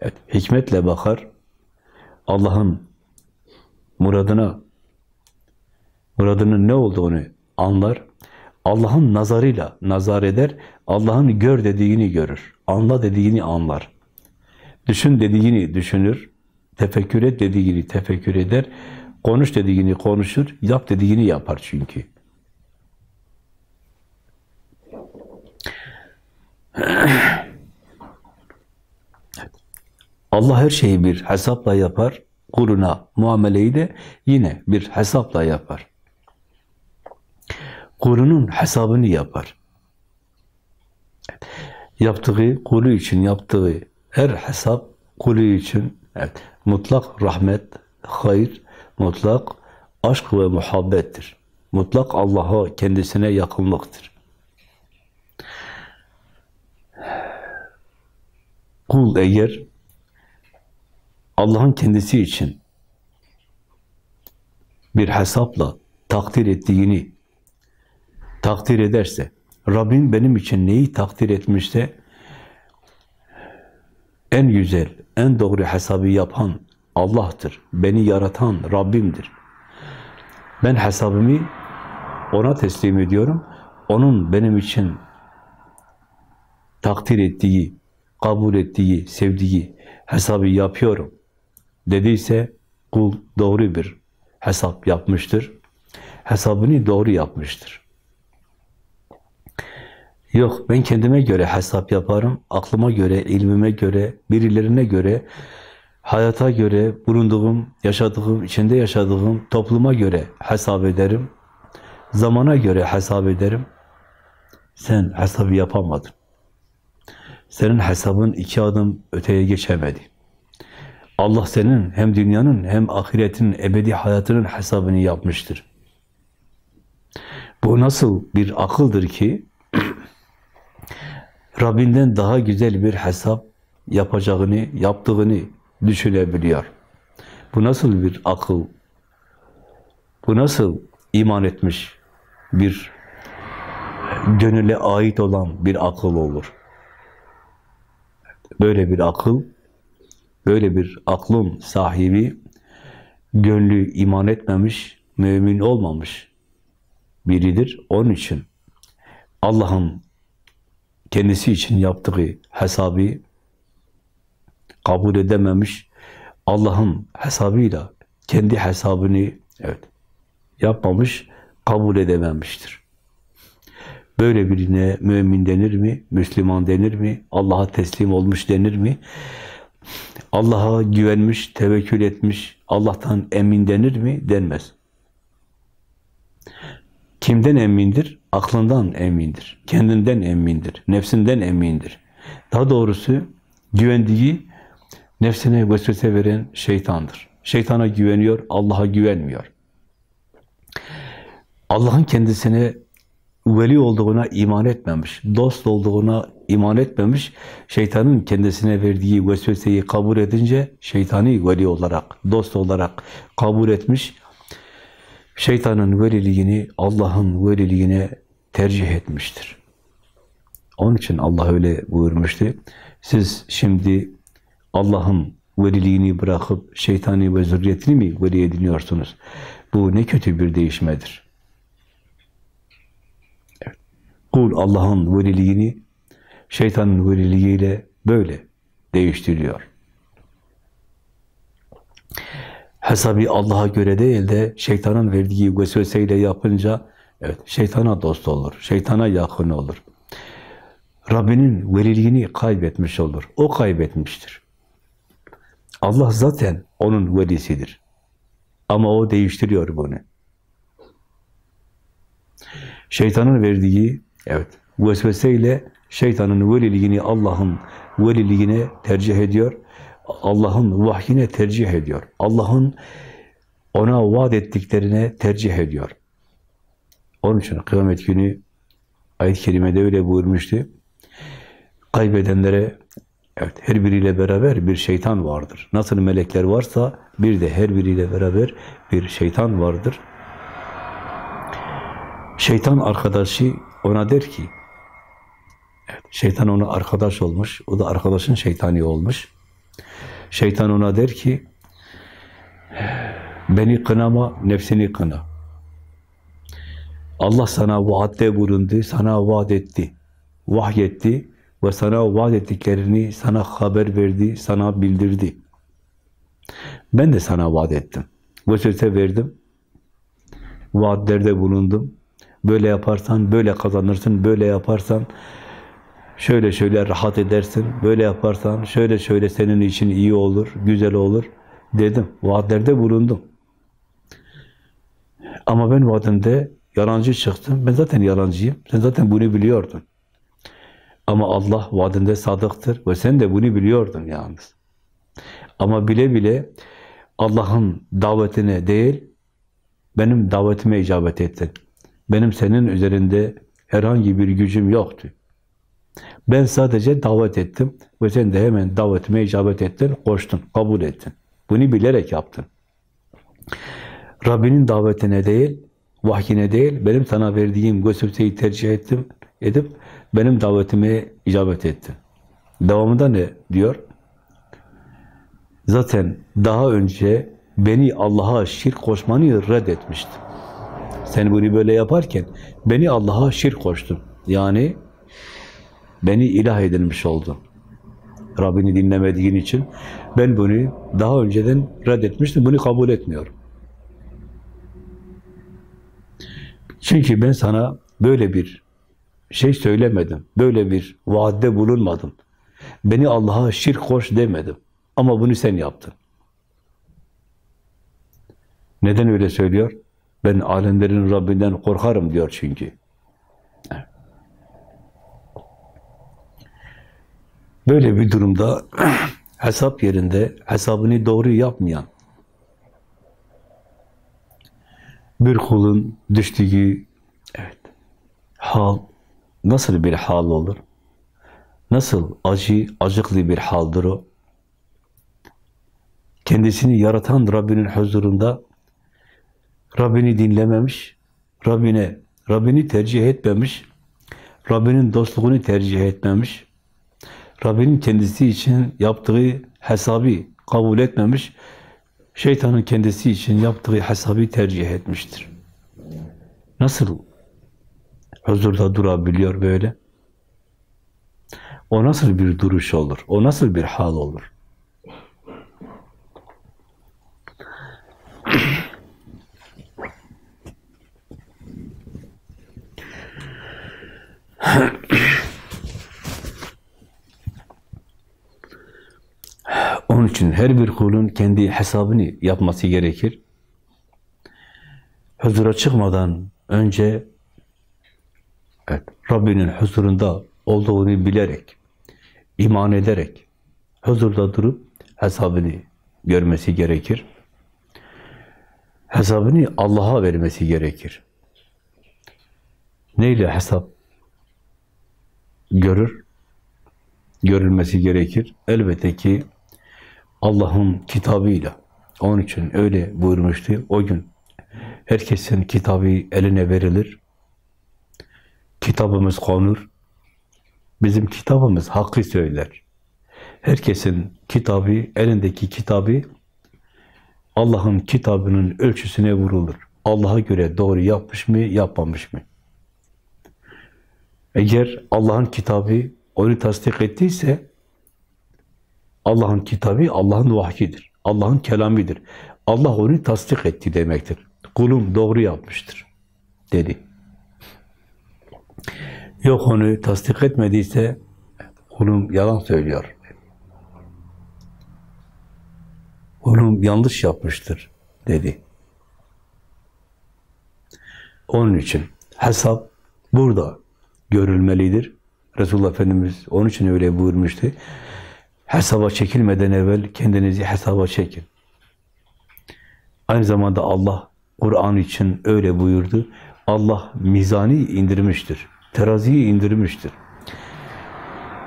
evet, hikmetle bakar, Allah'ın muradına, muradının ne olduğunu anlar, Allah'ın nazarıyla nazar eder, Allah'ın gör dediğini görür, anla dediğini anlar. Düşün dediğini düşünür, tefekkür et dediğini tefekkür eder, konuş dediğini konuşur, yap dediğini yapar çünkü. Allah her şeyi bir hesapla yapar, kuluna muameleyi de yine bir hesapla yapar. Kulunun hesabını yapar. Yaptığı, kulu için yaptığı her hesap kulu için evet, mutlak rahmet, hayır, mutlak aşk ve muhabbettir. Mutlak Allah'a kendisine yakınlıktır. Kul eğer Allah'ın kendisi için bir hesapla takdir ettiğini takdir ederse, Rabbim benim için neyi takdir etmişse en güzel, en doğru hesabı yapan Allah'tır. Beni yaratan Rabbimdir. Ben hesabımı ona teslim ediyorum. Onun benim için takdir ettiği, kabul ettiği, sevdiği hesabı yapıyorum dediyse kul doğru bir hesap yapmıştır. Hesabını doğru yapmıştır. Yok ben kendime göre hesap yaparım, aklıma göre, ilmime göre, birilerine göre, hayata göre, bulunduğum, yaşadığım, içinde yaşadığım topluma göre hesap ederim. Zamana göre hesap ederim. Sen hesabı yapamadın. Senin hesabın iki adım öteye geçemedi. Allah senin hem dünyanın hem ahiretin, ebedi hayatının hesabını yapmıştır. Bu nasıl bir akıldır ki <clears throat> Rabbinden daha güzel bir hesap yapacağını, yaptığını düşünebiliyor. Bu nasıl bir akıl? Bu nasıl iman etmiş bir gönüle ait olan bir akıl olur? Böyle bir akıl, böyle bir aklın sahibi, gönlü iman etmemiş, mümin olmamış biridir. Onun için Allah'ın kendisi için yaptığı hesabı kabul edememiş, Allah'ın hesabıyla kendi hesabını evet yapmamış, kabul edememiştir. Böyle birine mümin denir mi? Müslüman denir mi? Allah'a teslim olmuş denir mi? Allah'a güvenmiş, tevekkül etmiş, Allah'tan emin denir mi? Denmez. Kimden emindir? Aklından emindir. Kendinden emindir. Nefsinden emindir. Daha doğrusu güvendiği nefsine vesvese veren şeytandır. Şeytana güveniyor, Allah'a güvenmiyor. Allah'ın kendisine veli olduğuna iman etmemiş, dost olduğuna iman etmemiş, şeytanın kendisine verdiği vesveseyi kabul edince şeytani veli olarak, dost olarak kabul etmiş, şeytanın veliliğini Allah'ın veliliğine tercih etmiştir. Onun için Allah öyle buyurmuştu. Siz şimdi Allah'ın veliliğini bırakıp şeytani ve zürriyetini mi veli ediniyorsunuz? Bu ne kötü bir değişmedir. Evet. Kul Allah'ın veliliğini şeytanın veliliğiyle böyle değiştiriyor. hesabı Allah'a göre değil de şeytanın verdiği vesveseyle yapınca evet şeytana dost olur, şeytana yakın olur. Rabbinin veliliğini kaybetmiş olur. O kaybetmiştir. Allah zaten onun velisidir. Ama o değiştiriyor bunu. Şeytanın verdiği evet vesveseyle şeytanın veliliğini Allah'ın veliliğine tercih ediyor. Allah'ın vahyine tercih ediyor. Allah'ın ona vaat ettiklerine tercih ediyor. Onun için kıyamet günü ayet-i kerimede öyle buyurmuştu. Kaybedenlere evet her biriyle beraber bir şeytan vardır. Nasıl melekler varsa bir de her biriyle beraber bir şeytan vardır. Şeytan arkadaşı ona der ki evet, şeytan ona arkadaş olmuş. O da arkadaşın şeytani olmuş. Şeytan ona der ki beni kınama, nefsini kına. Allah sana vaatte bulundu, sana vaat etti, vahyetti ve sana vaat ettiklerini sana haber verdi, sana bildirdi. Ben de sana vaat ettim. Vesvese verdim. Vaatlerde bulundum. Böyle yaparsan böyle kazanırsın, böyle yaparsan şöyle şöyle rahat edersin, böyle yaparsan şöyle şöyle senin için iyi olur, güzel olur dedim. Vaatlerde bulundum. Ama ben vaadimde yalancı çıktım. Ben zaten yalancıyım. Sen zaten bunu biliyordun. Ama Allah vaadinde sadıktır ve sen de bunu biliyordun yalnız. Ama bile bile Allah'ın davetine değil, benim davetime icabet ettin. Benim senin üzerinde herhangi bir gücüm yoktu. Ben sadece davet ettim ve sen de hemen davetime icabet ettin, koştun, kabul ettin. Bunu bilerek yaptın. Rabbinin davetine değil, vahyine değil, benim sana verdiğim gösterseyi tercih ettim, edip benim davetime icabet ettin. Devamında ne diyor? Zaten daha önce beni Allah'a şirk koşmanı reddetmiştim. Sen bunu böyle yaparken beni Allah'a şirk koştun. Yani beni ilah edilmiş oldun. Rabbini dinlemediğin için ben bunu daha önceden reddetmiştim. Bunu kabul etmiyorum. Çünkü ben sana böyle bir şey söylemedim. Böyle bir vaadde bulunmadım. Beni Allah'a şirk koş demedim. Ama bunu sen yaptın. Neden öyle söylüyor? Ben alemlerin Rabbinden korkarım diyor çünkü. Böyle bir durumda <clears throat> hesap yerinde hesabını doğru yapmayan bir kulun düştüğü evet, hal nasıl bir hal olur? Nasıl acı, acıklı bir haldır o? Kendisini yaratan Rabbinin huzurunda Rabbini dinlememiş, Rabbine, Rabbini tercih etmemiş, Rabbinin dostluğunu tercih etmemiş, Rabbinin kendisi için yaptığı hesabı kabul etmemiş, şeytanın kendisi için yaptığı hesabı tercih etmiştir. Nasıl huzurda durabiliyor böyle? O nasıl bir duruş olur? O nasıl bir hal olur? Onun için her bir kulun kendi hesabını yapması gerekir. Huzura çıkmadan önce Rabbinin huzurunda olduğunu bilerek, iman ederek, huzurda durup hesabını görmesi gerekir. Hesabını Allah'a vermesi gerekir. Neyle hesap görür? Görülmesi gerekir. Elbette ki Allah'ın kitabıyla. Onun için öyle buyurmuştu. O gün herkesin kitabı eline verilir. Kitabımız konur. Bizim kitabımız hakkı söyler. Herkesin kitabı, elindeki kitabı Allah'ın kitabının ölçüsüne vurulur. Allah'a göre doğru yapmış mı, yapmamış mı? Eğer Allah'ın kitabı onu tasdik ettiyse Allah'ın kitabı Allah'ın vahyidir. Allah'ın kelamidir. Allah onu tasdik etti demektir. Kulum doğru yapmıştır dedi. Yok onu tasdik etmediyse kulum yalan söylüyor. Kulum yanlış yapmıştır dedi. Onun için hesap burada görülmelidir. Resulullah Efendimiz onun için öyle buyurmuştu. Hesaba çekilmeden evvel kendinizi hesaba çekin. Aynı zamanda Allah Kur'an için öyle buyurdu. Allah mizani indirmiştir. Teraziyi indirmiştir.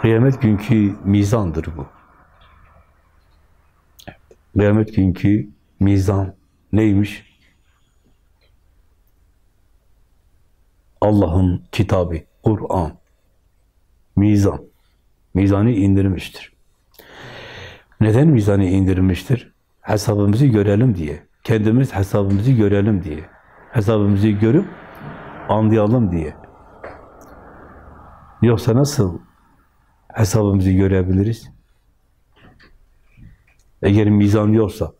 Kıyamet günkü mizandır bu. Kıyamet günkü mizan neymiş? Allah'ın kitabı, Kur'an, mizan. Mizanı indirmiştir. Neden mizanı indirmiştir? Hesabımızı görelim diye. Kendimiz hesabımızı görelim diye. Hesabımızı görüp anlayalım diye. Yoksa nasıl hesabımızı görebiliriz? Eğer mizan yoksa,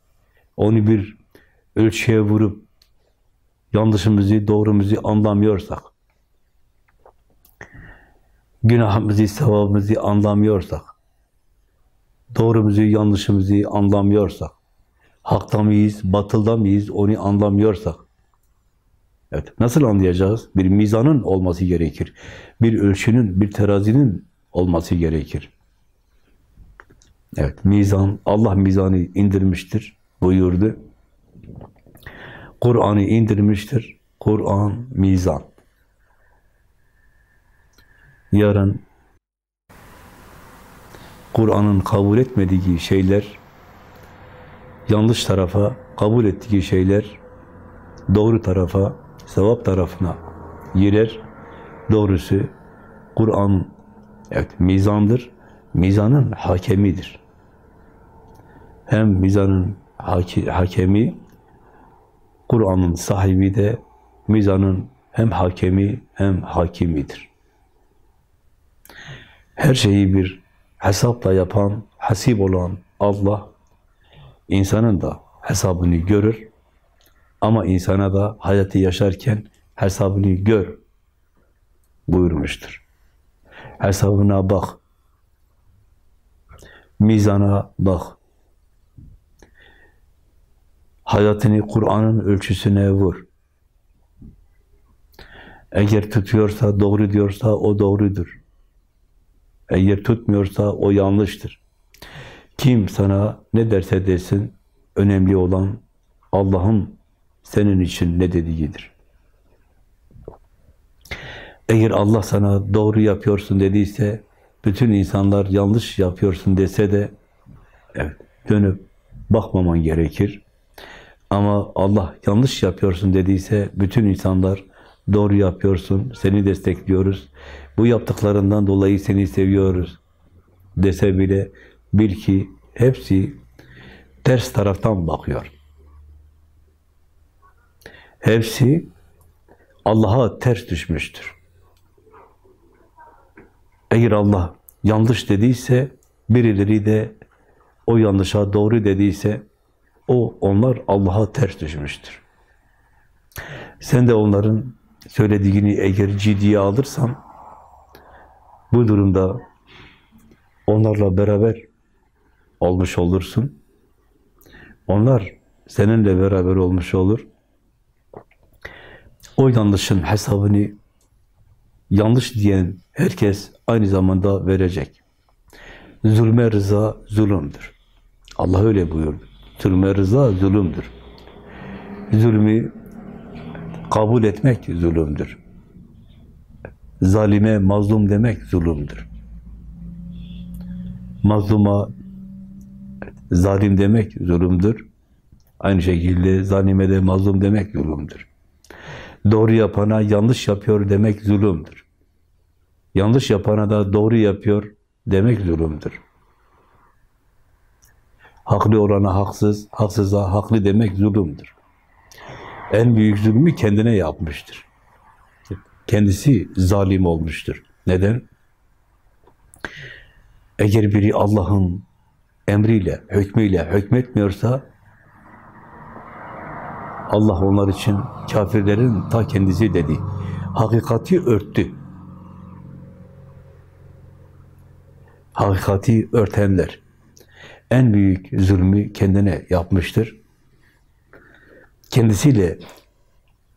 onu bir ölçüye vurup yanlışımızı, doğrumuzu anlamıyorsak, günahımızı, sevabımızı anlamıyorsak, doğrumuzu, yanlışımızı anlamıyorsak, hakta mıyız, batılda mıyız onu anlamıyorsak, evet, nasıl anlayacağız? Bir mizanın olması gerekir. Bir ölçünün, bir terazinin olması gerekir. Evet, mizan, Allah mizanı indirmiştir, buyurdu. Kur'an'ı indirmiştir. Kur'an, mizan. Yarın Kur'an'ın kabul etmediği şeyler, yanlış tarafa kabul ettiği şeyler, doğru tarafa, sevap tarafına girer. Doğrusu Kur'an evet mizandır. Mizanın hakemidir. Hem mizanın hakemi, Kur'an'ın sahibi de mizanın hem hakemi hem hakimidir. Her şeyi bir hesapla yapan, hasip olan Allah, insanın da hesabını görür ama insana da hayatı yaşarken hesabını gör buyurmuştur. Hesabına bak, mizana bak, hayatını Kur'an'ın ölçüsüne vur. Eğer tutuyorsa, doğru diyorsa o doğrudur. Eğer tutmuyorsa o yanlıştır. Kim sana ne derse desin, önemli olan Allah'ın senin için ne dediğidir. Eğer Allah sana doğru yapıyorsun dediyse, bütün insanlar yanlış yapıyorsun dese de, evet, dönüp bakmaman gerekir. Ama Allah yanlış yapıyorsun dediyse, bütün insanlar doğru yapıyorsun, seni destekliyoruz, bu yaptıklarından dolayı seni seviyoruz dese bile bil ki hepsi ters taraftan bakıyor. Hepsi Allah'a ters düşmüştür. Eğer Allah yanlış dediyse, birileri de o yanlışa doğru dediyse, o onlar Allah'a ters düşmüştür. Sen de onların söylediğini eğer ciddiye alırsan, bu durumda onlarla beraber olmuş olursun. Onlar seninle beraber olmuş olur. O yanlışın hesabını yanlış diyen herkes aynı zamanda verecek. Zulme rıza zulümdür. Allah öyle buyurdu. Zulme rıza zulümdür. Zulmü kabul etmek zulümdür. Zalime mazlum demek zulümdür. Mazluma zalim demek zulümdür. Aynı şekilde zalime de mazlum demek zulümdür. Doğru yapana yanlış yapıyor demek zulümdür. Yanlış yapana da doğru yapıyor demek zulümdür. Haklı olana haksız, haksıza haklı demek zulümdür. En büyük zulmü kendine yapmıştır. Kendisi zalim olmuştur. Neden? Eğer biri Allah'ın emriyle, hükmüyle hükmetmiyorsa Allah onlar için kafirlerin ta kendisi dedi. Hakikati örttü. Hakikati örtenler. En büyük zulmü kendine yapmıştır. Kendisiyle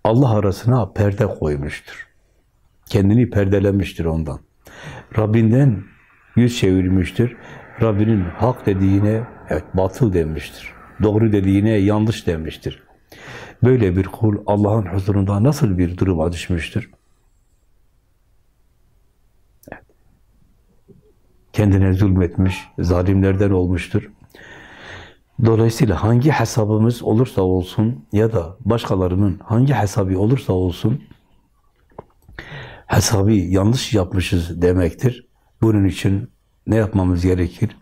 Allah arasına perde koymuştur. Kendini perdelemiştir ondan. Rabbinden yüz çevirmiştir. Rabbinin hak dediğine evet batıl demiştir. Doğru dediğine yanlış demiştir. Böyle bir kul Allah'ın huzurunda nasıl bir duruma düşmüştür? Kendine zulmetmiş, zalimlerden olmuştur. Dolayısıyla hangi hesabımız olursa olsun ya da başkalarının hangi hesabı olursa olsun hesabı yanlış yapmışız demektir. Bunun için ne yapmamız gerekir?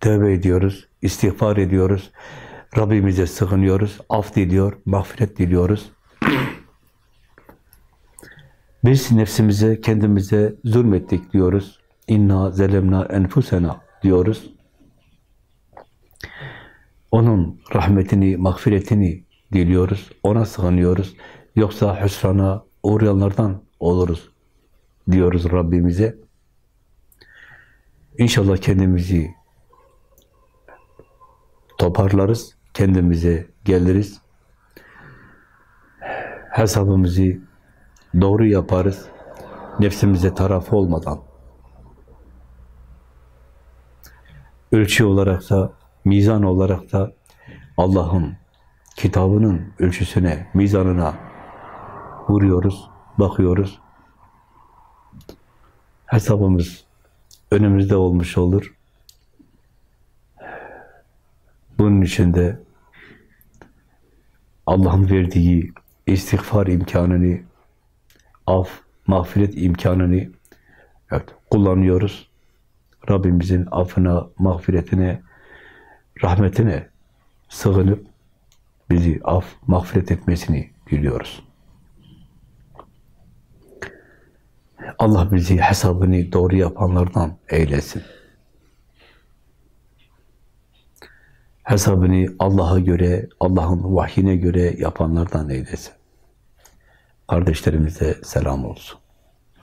Tövbe ediyoruz, istiğfar ediyoruz, Rabbimize sığınıyoruz, af diliyor, mağfiret diliyoruz. Biz nefsimize, kendimize zulmettik diyoruz. İnna zelemna enfusena diyoruz. Onun rahmetini, mağfiretini diliyoruz. Ona sığınıyoruz. Yoksa hüsrana uğrayanlardan oluruz diyoruz Rabbimize. İnşallah kendimizi toparlarız, kendimize geliriz. Hesabımızı doğru yaparız. Nefsimize taraf olmadan. Ölçü olarak da, mizan olarak da Allah'ın kitabının ölçüsüne, mizanına vuruyoruz, bakıyoruz. Hesabımız önümüzde olmuş olur. Bunun için de Allah'ın verdiği istiğfar imkanını, af, mağfiret imkanını evet, kullanıyoruz. Rabbimizin affına, mağfiretine, rahmetine sığınıp bizi af, mağfiret etmesini diliyoruz. Allah bizi hesabını doğru yapanlardan eylesin. Hesabını Allah'a göre, Allah'ın vahyine göre yapanlardan eylesin. Kardeşlerimize selam olsun.